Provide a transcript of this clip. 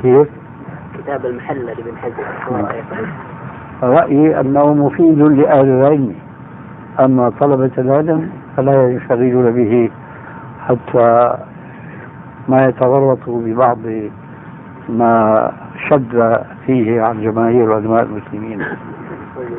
كيف؟ كتاب المحلة لابن حزم. نعم. رأيي أنه مفيد لأهل العلم. أما طلبة العلم فلا ينشغلون به حتى ما يتورطوا ببعض ما شد فيه عن جماهير علماء المسلمين. طيب.